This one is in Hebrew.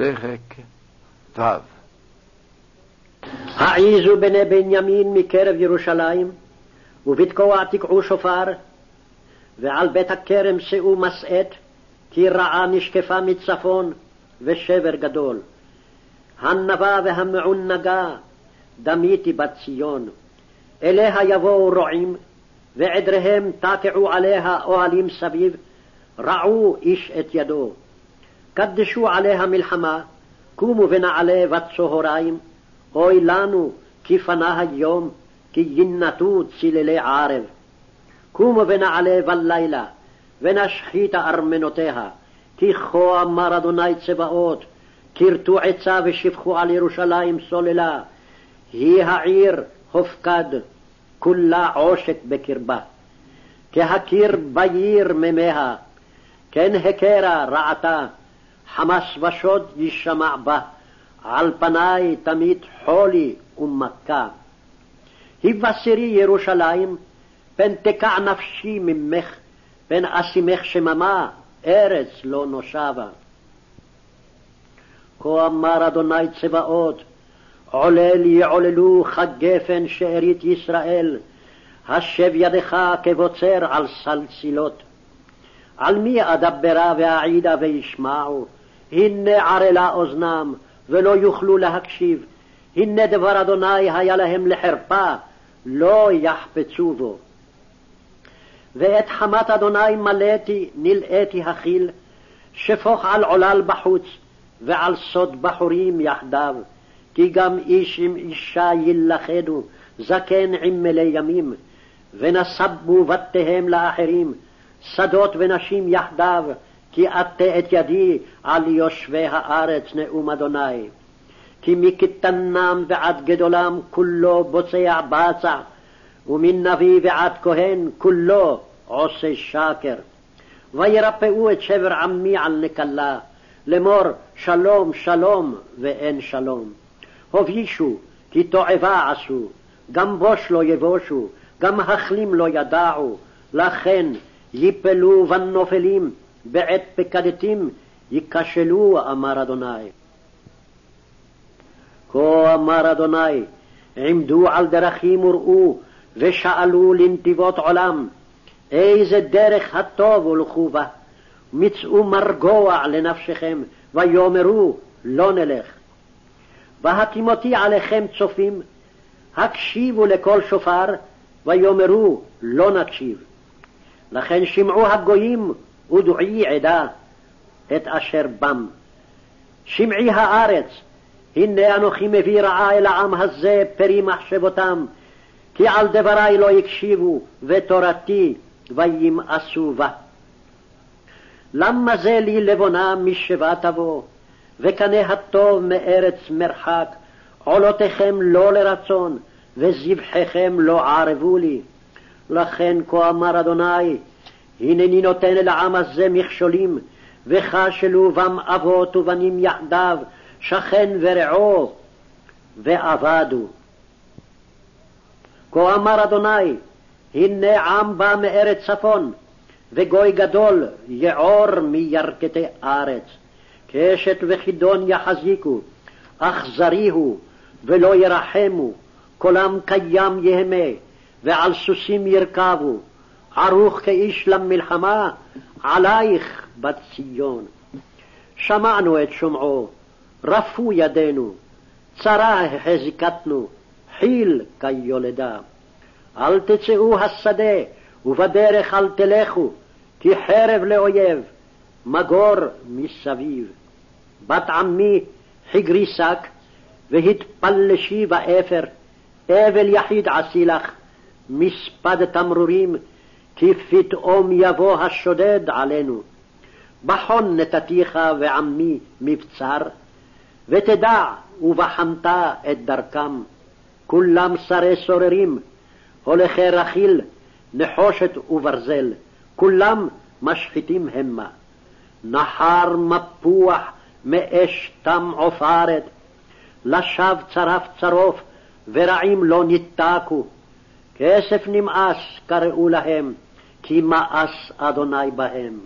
פרק ו' העיזו בני בנימין מקרב ירושלים, ובתקוע תקעו שופר, ועל בית הכרם שאו מסעת, כי רעה נשקפה מצפון, ושבר גדול. הנבה והמעונגה, דמיתי בת ציון. אליה יבואו רועים, ועדריהם תקעו עליה אוהלים סביב, רעו איש את ידו. קדשו עליה מלחמה, קומו ונעלה בצהריים, אוי לנו כי פנה היום, כי ינתו צללי ערב. קומו ונעלה בלילה, ונשחית ארמנותיה, כי כה אמר אדוני צבאות, כרתו עצה ושפכו על ירושלים סוללה, היא העיר הופקד, כולה עושק בקרבה. כהכיר בעיר ממיה, כן הכרה רעתה, חמס ושוד יישמע בה, על פניי תמיד חולי ומכה. הבשרי ירושלים, פן תקע נפשי ממך, פן אשימך שממה, ארץ לא נושבה. כה אמר אדוני צבאות, עולל יעוללו כגפן שארית ישראל, השב ידך כבוצר על סלסילות. על מי אדברה ואעידה וישמעו? הנה ערלה אוזנם, ולא יוכלו להקשיב. הנה דבר אדוני היה להם לחרפה, לא יחפצו בו. ואת חמת אדוני מלאתי, נלאיתי החיל, שפוך על עולל בחוץ, ועל סוד בחורים יחדיו. כי גם איש עם אישה יילכדו, זקן עם מלא ימים, ונסבו בתיהם לאחרים, שדות ונשים יחדיו, כי אטה את ידי על יושבי הארץ נאום אדוני. כי מקטנם ועד גדולם כולו בוצע בצע, ומן נביא ועד כהן כולו עושה שקר. וירפאו את שבר עמי על נקלה, לאמור שלום שלום ואין שלום. הובישו, כי תועבה עשו, גם בוש לא יבושו, גם החלים לא ידעו, לכן יפלו בנופלים, בעת פקדתים ייכשלו, אמר אדוני. כה אמר אדוני, עמדו על דרכים וראו, ושאלו לנתיבות עולם, איזה דרך הטוב הולכו בה, מצאו מרגוע לנפשכם, ויאמרו לא נלך. והקימותי עליכם צופים, הקשיבו לקול שופר, ויאמרו לא נקשיב. לכן שמעו הגויים ודועי עדה את אשר בם. שמעי הארץ, הנה אנוכי מביא רעה אל העם הזה פרי מחשבותם, כי על דברי לא הקשיבו, ותורתי וימאסו בה. למה זה לי לבונה משבה תבוא, וקנה הטוב מארץ מרחק, עולותיכם לא לרצון, וזבחיכם לא ערבו לי. לכן כה אמר אדוני, הנני נותן אל העם הזה מכשולים, וכשלו בם אבות ובנים יחדיו, שכן ורעו, ואבדו. כה אמר אדוני, הנה עם בא מארץ צפון, וגוי גדול יעור מירכתי ארץ. קשת וחידון יחזיקו, אכזרי הוא, ולא ירחמו, קולם קיים יהמה, ועל סוסים ירכבו, ערוך כאיש למלחמה, עלייך בת ציון. שמענו את שומעו, רפו ידינו, צרה החזיקתנו, חיל כיולדה. אל תצאו השדה, ובדרך אל תלכו, כי חרב לאויב, מגור מסביב. בת עמי חגרי שק, והתפלשי באפר, אבל יחיד עשי לך, מספד תמרורים, כי פתאום יבוא השודד עלינו. בחון נתתיך ועמי מבצר, ותדע ובחנת את דרכם. כולם שרי סוררים, הולכי רכיל, נחושת וברזל, כולם משחיתים המה. נחר מפוח מאש תם עופרת, לשווא צרף צרוף, ורעים לא ניתקו. כסף נמאס קראו להם, כי מאס אדוני בהם.